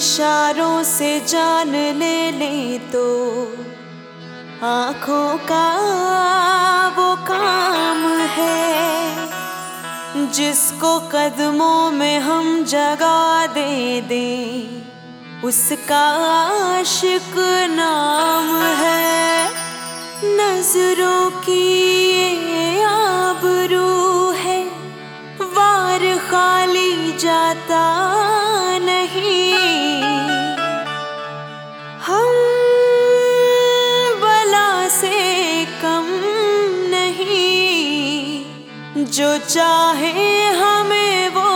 इशारों से जान ले ले तो आँखों का वो काम है। जिसको कदमों में हम जगा दे दें, उसका आशिक नाम है। नज़रों की ये आबरू है, वार खाली जाता जो चाहे हमें वो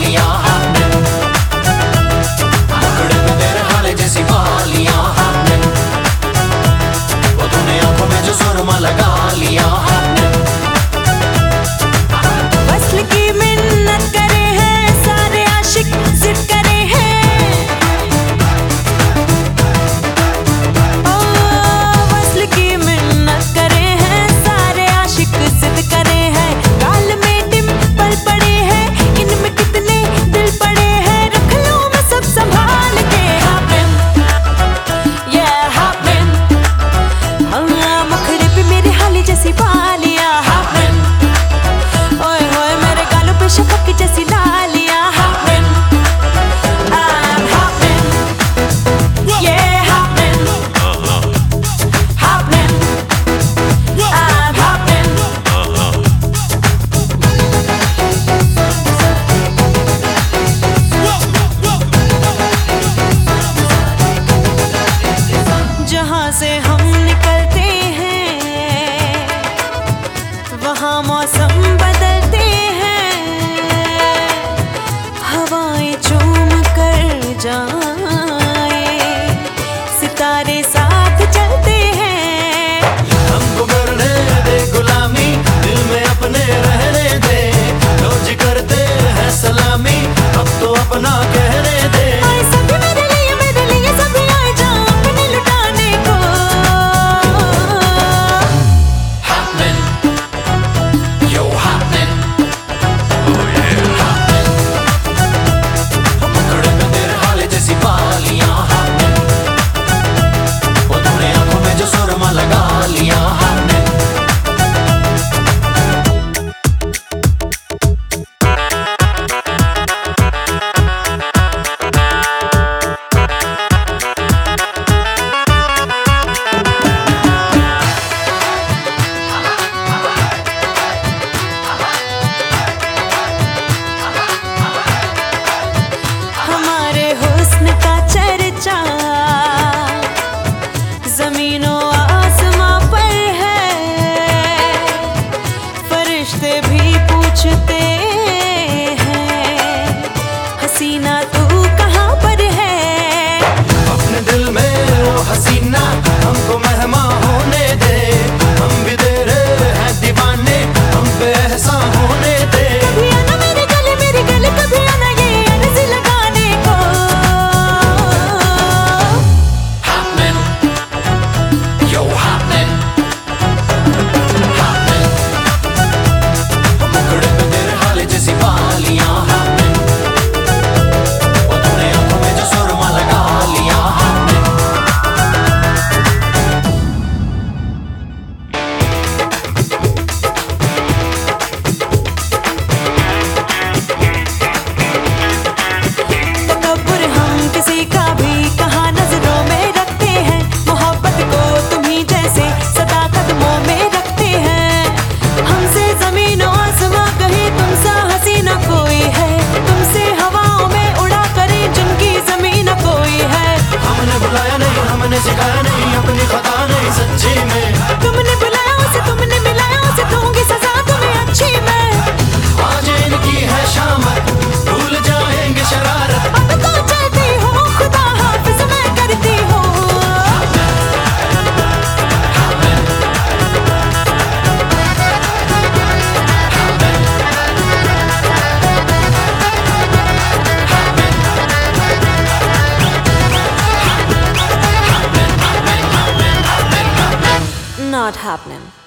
yeah मौसम बदलते हैं। हवाएँ चूम कर जा Not happening.